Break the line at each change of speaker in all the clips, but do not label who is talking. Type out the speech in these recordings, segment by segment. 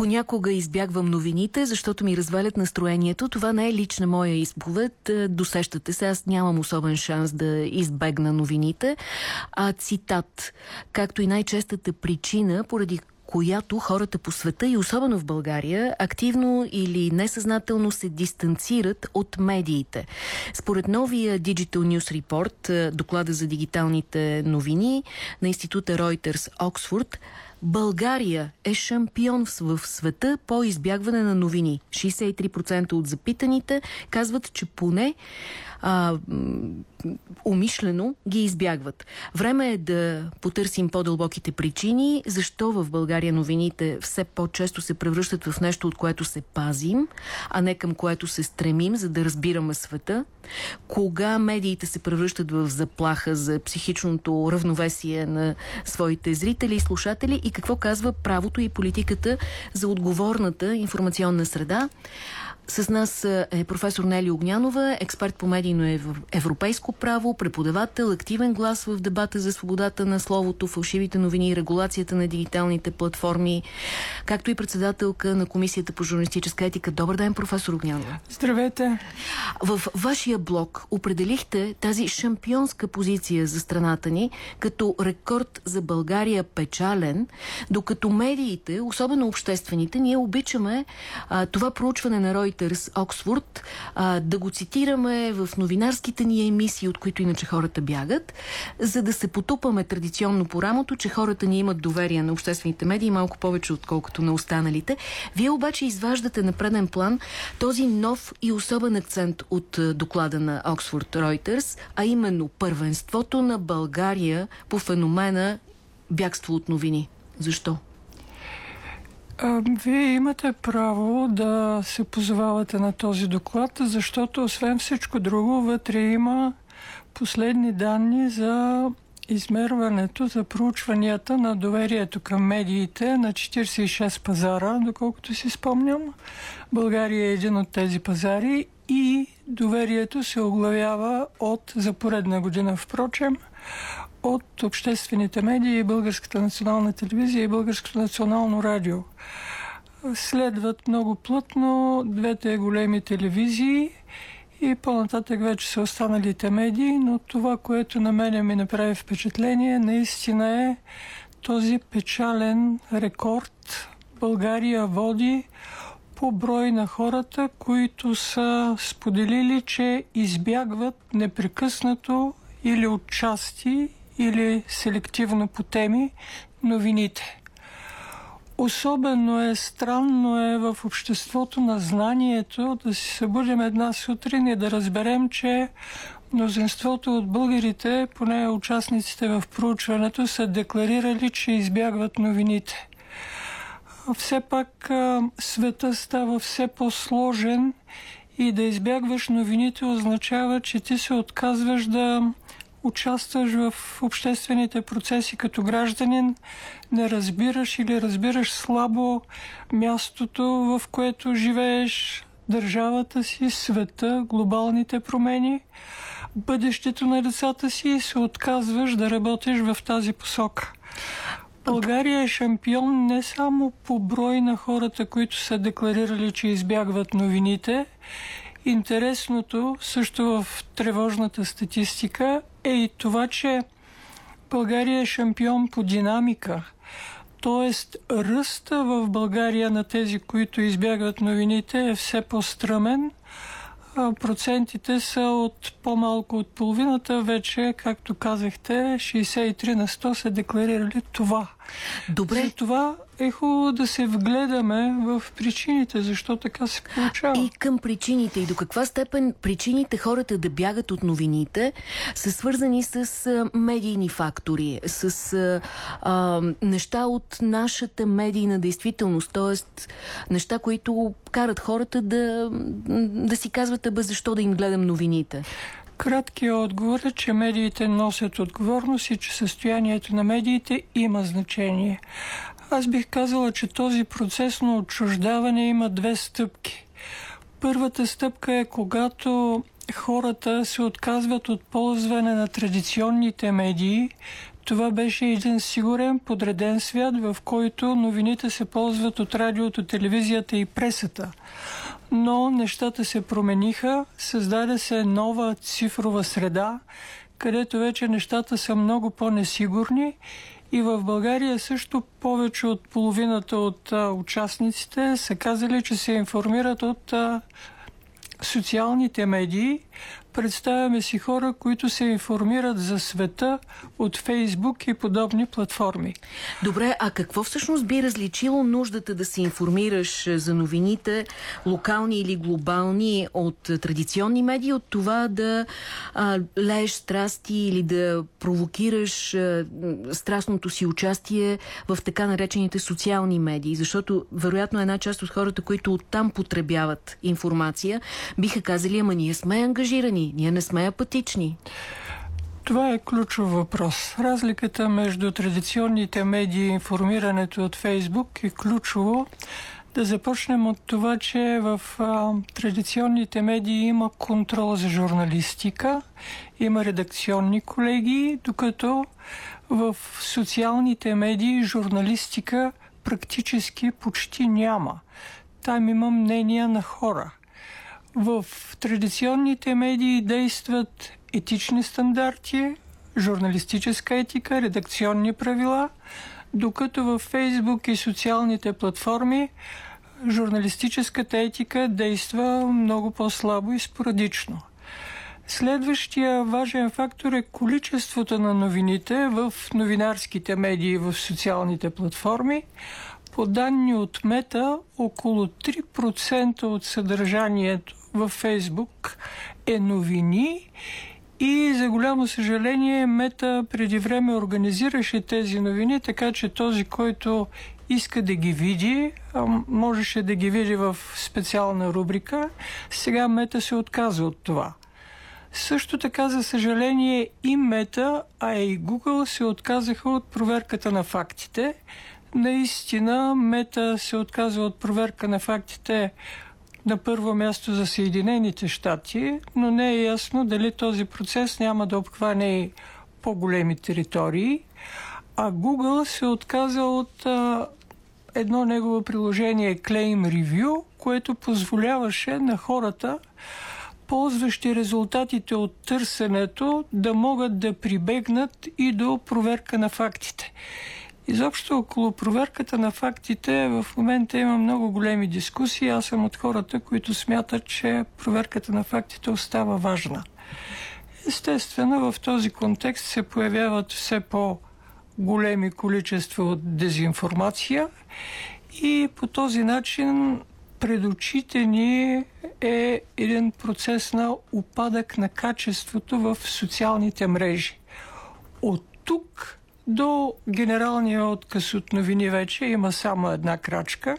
Понякога избягвам новините, защото ми развалят настроението. Това не е лична моя изповед. Е, досещате се, аз нямам особен шанс да избегна новините. А цитат, както и най-честата причина, поради която хората по света и особено в България активно или несъзнателно се дистанцират от медиите. Според новия Digital News Report, е, доклада за дигиталните новини на института Reuters Оксфорд, България е шампион в света по избягване на новини. 63% от запитаните казват, че поне а, умишлено ги избягват. Време е да потърсим по-дълбоките причини, защо в България новините все по-често се превръщат в нещо, от което се пазим, а не към което се стремим, за да разбираме света. Кога медиите се превръщат в заплаха за психичното равновесие на своите зрители и слушатели и какво казва правото и политиката за отговорната информационна среда. С нас е професор Нели Огнянова, експерт по медийно европейско право, преподавател, активен глас в дебата за свободата на словото, фалшивите новини и регулацията на дигиталните платформи, както и председателка на Комисията по журналистическа етика. Добър ден, професор Огнянова.
Здравейте.
В вашия блог определихте тази шампионска позиция за страната ни като рекорд за България печален, докато медиите, особено обществените, ние обичаме а, това проучване на Рой Reuters, Оксфорд, а, да го цитираме в новинарските ни емисии, от които иначе хората бягат, за да се потупаме традиционно по рамото, че хората ни имат доверие на обществените медии малко повече, отколкото на останалите. Вие обаче изваждате на преден план този нов и особен акцент от доклада на Оксфорд Reuters, а именно първенството на България по феномена бягство от новини. Защо?
Вие имате право да се позовавате на този доклад, защото освен всичко друго, вътре има последни данни за измерването, за проучванията на доверието към медиите на 46 пазара, доколкото си спомням. България е един от тези пазари и доверието се оглавява от, за поредна година впрочем, от обществените медии, Българската национална телевизия и Българското национално радио. Следват много плътно двете големи телевизии и по-нататък вече са останалите медии, но това, което на мене ми направи впечатление, наистина е този печален рекорд. България води по брой на хората, които са споделили, че избягват непрекъснато или отчасти или селективно по теми новините. Особено е странно е в обществото на знанието да си събудим една сутрин и да разберем, че мнозинството от българите, поне участниците в проучването, са декларирали, че избягват новините. Все пак света става все по-сложен и да избягваш новините означава, че ти се отказваш да участваш в обществените процеси като гражданин, не разбираш или разбираш слабо мястото, в което живееш, държавата си, света, глобалните промени, бъдещето на децата си и се отказваш да работиш в тази посока. България е шампион не само по брой на хората, които са декларирали, че избягват новините. Интересното също в тревожната статистика е и това, че България е шампион по динамика. Тоест, ръста в България на тези, които избягват новините е все по-стръмен. Процентите са от по-малко от половината. Вече, както казахте, 63 на 100 са декларирали това.
Добре.
За това е хубаво да се вгледаме в причините, защо така се получава.
И към причините. И до каква степен причините хората да бягат от новините са свързани с а, медийни фактори, с а, а, неща от нашата медийна действителност, т.е. неща, които карат хората да, да си казват, абе защо да им гледам новините?
Краткият отговор е, че медиите носят отговорност и че състоянието на медиите има значение. Аз бих казала, че този процес на отчуждаване има две стъпки. Първата стъпка е когато хората се отказват от ползване на традиционните медии, това беше един сигурен, подреден свят, в който новините се ползват от радиото, телевизията и пресата. Но нещата се промениха, създаде се нова цифрова среда, където вече нещата са много по-несигурни и в България също повече от половината от а, участниците са казали, че се информират от а, социалните медии, Представяме си хора, които се информират за света от Фейсбук и подобни платформи.
Добре, а какво всъщност би различило нуждата да се информираш за новините, локални или глобални, от традиционни медии, от това да а, лееш страсти или да провокираш а, страстното си участие в така наречените социални медии? Защото, вероятно, една част от хората, които оттам потребяват информация, биха казали, ама ние сме ангажирани Ние не сме апатични.
Това е ключов въпрос. Разликата между традиционните медии и информирането от Фейсбук е ключово. Да започнем от това, че в а, традиционните медии има контрол за журналистика, има редакционни колеги, докато в социалните медии журналистика практически почти няма. Там има мнения на хора – в традиционните медии действат етични стандарти, журналистическа етика, редакционни правила, докато в Фейсбук и социалните платформи журналистическата етика действа много по-слабо и спорадично. Следващия важен фактор е количеството на новините в новинарските медии в социалните платформи. По данни от Мета, около 3% от съдържанието във Фейсбук е новини и за голямо съжаление Мета преди време организираше тези новини, така че този, който иска да ги види, можеше да ги види в специална рубрика. Сега Мета се отказа от това. Също така, за съжаление, и Мета, а и Google се отказаха от проверката на фактите. Наистина, Мета се отказва от проверка на фактите на първо място за Съединените щати, но не е ясно дали този процес няма да обхване и по-големи територии. А Google се отказа от а, едно негово приложение Claim Review, което позволяваше на хората, ползващи резултатите от търсенето, да могат да прибегнат и до проверка на фактите. Изобщо около проверката на фактите в момента има много големи дискусии. Аз съм от хората, които смятат, че проверката на фактите остава важна. Естествено, в този контекст се появяват все по-големи количества от дезинформация и по този начин пред очите ни е един процес на упадък на качеството в социалните мрежи. От тук до генералния отказ от новини вече има само една крачка.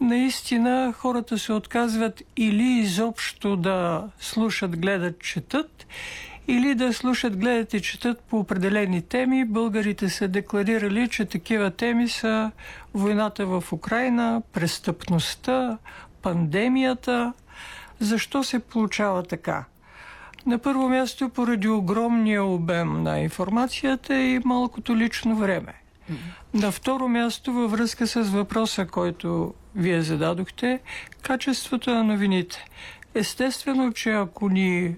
Наистина хората се отказват или изобщо да слушат, гледат, четат, или да слушат, гледат и четат по определени теми. Българите са декларирали, че такива теми са войната в Украина, престъпността, пандемията. Защо се получава така? На първо място поради огромния обем на информацията и малкото лично време. На второ място във връзка с въпроса, който вие зададохте, качеството на новините. Естествено, че ако ни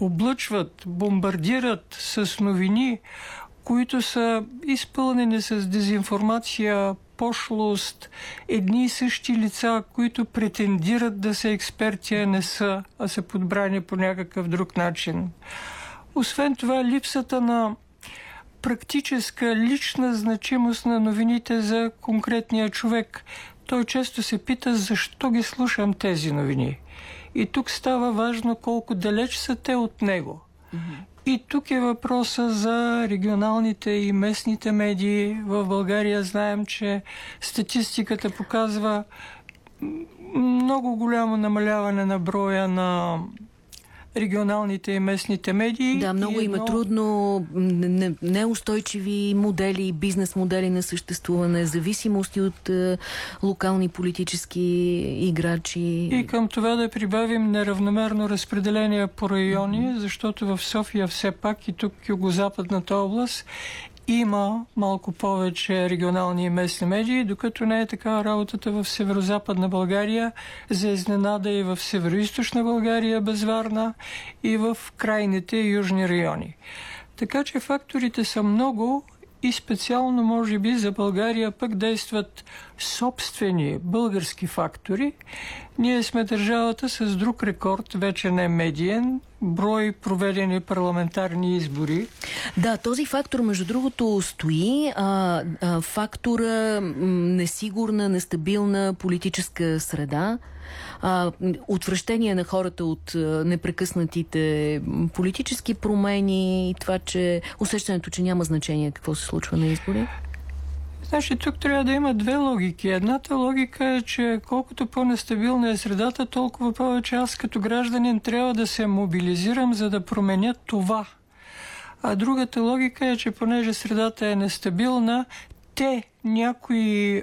облъчват, бомбардират с новини, които са изпълнени с дезинформация, пошлост, едни и същи лица, които претендират да са експерти, а не са, а са подбрани по някакъв друг начин. Освен това, липсата на практическа лична значимост на новините за конкретния човек. Той често се пита защо ги слушам тези новини. И тук става важно колко далеч са те от него. И тук е въпроса за регионалните и местните медии. В България знаем, че статистиката показва много голямо намаляване на броя на регионалните и местните медии.
Да, много едно... има трудно, неустойчиви модели, бизнес модели на съществуване, зависимости от е, локални политически играчи.
И към това да прибавим неравномерно разпределение по райони, mm -hmm. защото в София все пак и тук югозападната област има малко повече регионални и местни медии, докато не е така работата в северо-западна България, за изненада и в северо България, безварна и в крайните южни райони. Така че факторите са много и специално, може би, за България пък действат собствени български фактори. Ние сме държавата с друг рекорд, вече не медиен, брой проведени парламентарни избори.
Да, този фактор, между другото, стои. А, а, фактора несигурна, нестабилна политическа среда а, отвращение на хората от а, непрекъснатите политически промени това, че усещането, че няма значение какво се случва на избори?
Значи тук трябва да има две логики. Едната логика е, че колкото по-нестабилна е средата, толкова повече аз като гражданин трябва да се мобилизирам, за да променя това. А другата логика е, че понеже средата е нестабилна, те, някои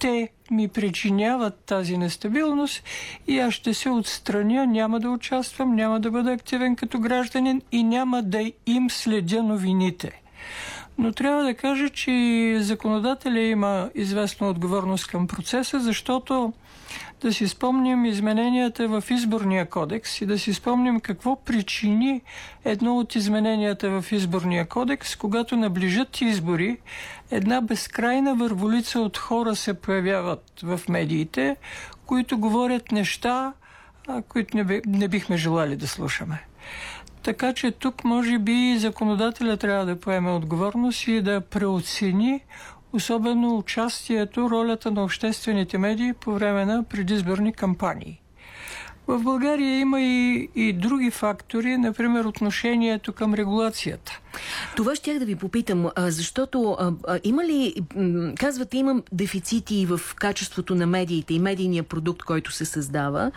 те ми причиняват тази нестабилност и аз ще се отстраня, няма да участвам, няма да бъда активен като гражданин и няма да им следя новините. Но трябва да кажа, че законодателя има известна отговорност към процеса, защото да си спомним измененията в изборния кодекс и да си спомним какво причини едно от измененията в изборния кодекс, когато наближат избори, една безкрайна върволица от хора се появяват в медиите, които говорят неща, които не, не бихме желали да слушаме. Така че тук може би законодателя трябва да поеме отговорност и да преоцени особено участието, ролята на обществените медии по време на предизборни кампании. В България има и, и други фактори, например отношението към регулацията.
Това ще да ви попитам, защото има ли, казвате, имам дефицити в качеството на медиите и медийния продукт, който се създава.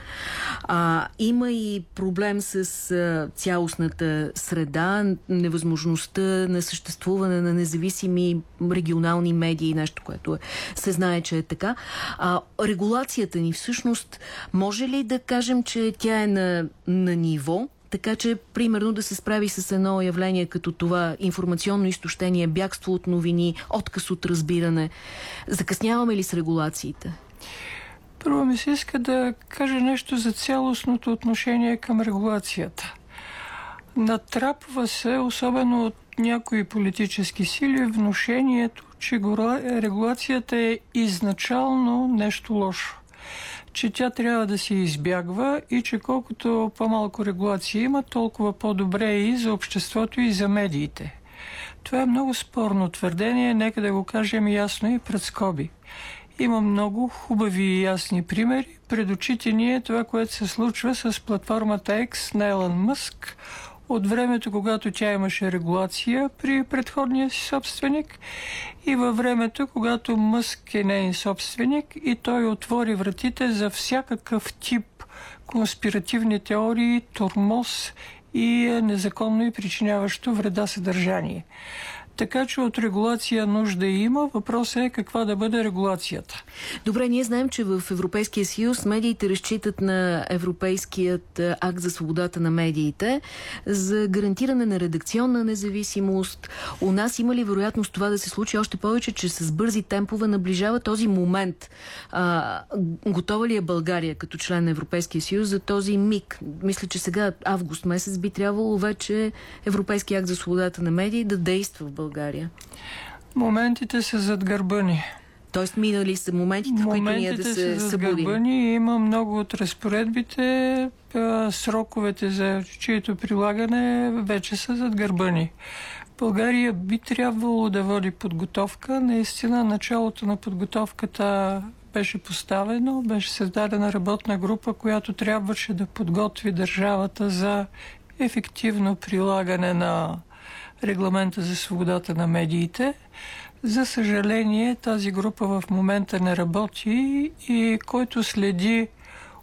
А, има и проблем с цялостната среда, невъзможността на съществуване на независими регионални медии, нещо, което е, се знае, че е така. А, регулацията ни всъщност, може ли да кажем, че тя е на, на ниво, така че, примерно, да се справи с едно явление като това информационно изтощение, бягство от новини, отказ от разбиране. Закъсняваме ли с регулациите?
Първо ми се иска да кажа нещо за цялостното отношение към регулацията. Натрапва се, особено от някои политически сили, вношението, че регулацията е изначално нещо лошо че тя трябва да се избягва и че колкото по-малко регулация има, толкова по-добре е и за обществото и за медиите. Това е много спорно твърдение, нека да го кажем ясно и пред скоби. Има много хубави и ясни примери. Пред очите ни е това, което се случва с платформата X на Елън Мъск, от времето, когато тя имаше регулация при предходния си собственик и във времето, когато Мъск е нейн собственик и той отвори вратите за всякакъв тип конспиративни теории, тормоз и незаконно и причиняващо вреда съдържание. Така че от регулация нужда има. Въпросът е каква да бъде регулацията.
Добре, ние знаем, че в Европейския съюз медиите разчитат на Европейският акт за свободата на медиите за гарантиране на редакционна независимост. У нас има ли вероятност това да се случи още повече, че с бързи темпове наближава този момент? А, готова ли е България като член на Европейския съюз за този миг? Мисля, че сега август месец би трябвало вече Европейския акт за свободата на медии да действа в България. България?
Моментите са зад гърба ни.
Тоест минали са моментите, в които ние да се
събудим? ни. Има много от разпоредбите, сроковете за чието прилагане вече са зад гърба ни. България би трябвало да води подготовка. Наистина началото на подготовката беше поставено, беше създадена работна група, която трябваше да подготви държавата за ефективно прилагане на регламента за свободата на медиите. За съжаление, тази група в момента не работи и който следи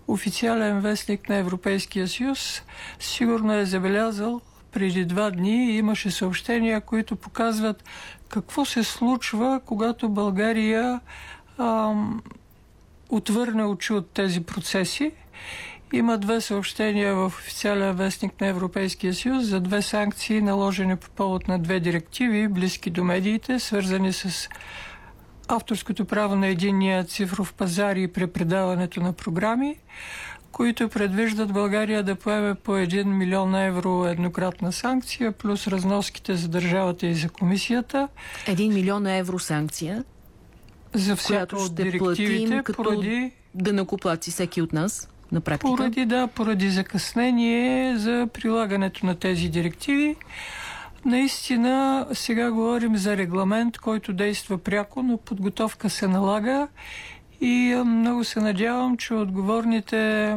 официален вестник на Европейския съюз, сигурно е забелязал преди два дни имаше съобщения, които показват какво се случва, когато България ам, отвърне очи от тези процеси Има две съобщения в официален вестник на Европейския съюз за две санкции, наложени по повод на две директиви, близки до медиите, свързани с авторското право на единния цифров пазар и препредаването на програми, които предвиждат България да поеме по 1 милион евро еднократна санкция, плюс разноските за държавата и за комисията.
1 милион евро санкция,
за всяка от директивите,
като
поради
да накоплаци всеки от нас на практика.
Поради, да, поради закъснение за прилагането на тези директиви. Наистина, сега говорим за регламент, който действа пряко, но подготовка се налага и много се надявам, че отговорните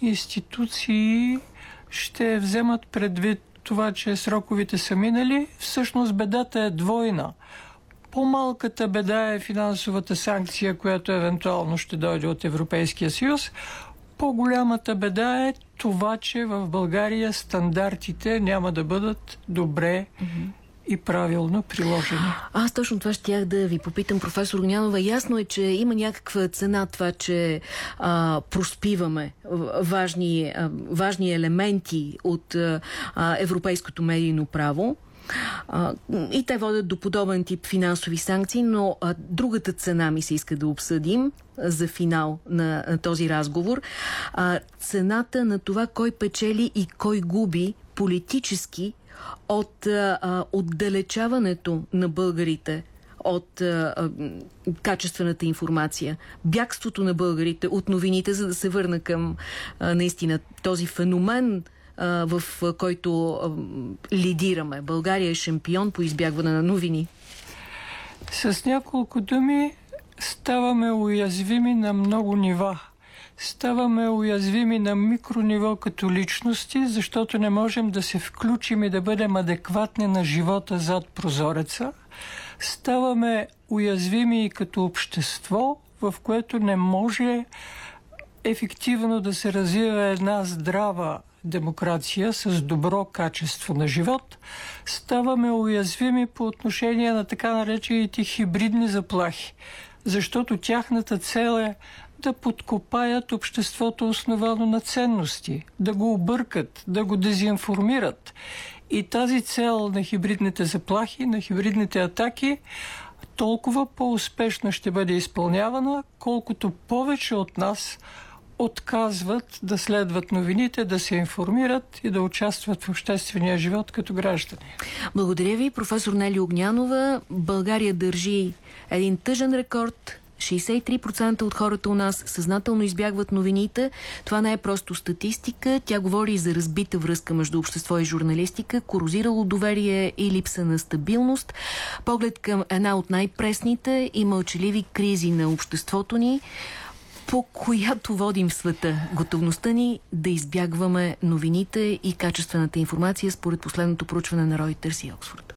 институции ще вземат предвид това, че сроковите са минали. Всъщност бедата е двойна. По-малката беда е финансовата санкция, която евентуално ще дойде от Европейския съюз. По-голямата беда е това, че в България стандартите няма да бъдат добре и правилно приложени.
Аз точно това щях да ви попитам, професор Огнянова. Ясно е, че има някаква цена това, че а, проспиваме важни, а, важни елементи от а, европейското медийно право. И те водят до подобен тип финансови санкции, но другата цена ми се иска да обсъдим за финал на, на този разговор. Цената на това кой печели и кой губи политически от а, отдалечаването на българите от а, а, качествената информация, бягството на българите от новините, за да се върна към а, наистина този феномен, в който лидираме. България е шампион по избягване на новини.
С няколко думи ставаме уязвими на много нива ставаме уязвими на микрониво като личности, защото не можем да се включим и да бъдем адекватни на живота зад прозореца. Ставаме уязвими и като общество, в което не може ефективно да се развива една здрава демокрация с добро качество на живот, ставаме уязвими по отношение на така наречените хибридни заплахи, защото тяхната цел е да подкопаят обществото основано на ценности, да го объркат, да го дезинформират. И тази цел на хибридните заплахи, на хибридните атаки, толкова по-успешно ще бъде изпълнявана, колкото повече от нас отказват да следват новините, да се информират и да участват в обществения живот като граждани.
Благодаря ви, професор Нели Огнянова. България държи един тъжен рекорд 63% от хората у нас съзнателно избягват новините. Това не е просто статистика. Тя говори за разбита връзка между общество и журналистика, корозирало доверие и липса на стабилност. Поглед към една от най-пресните и мълчаливи кризи на обществото ни, по която водим света. Готовността ни да избягваме новините и качествената информация според последното проучване на Reuters и Оксфорд.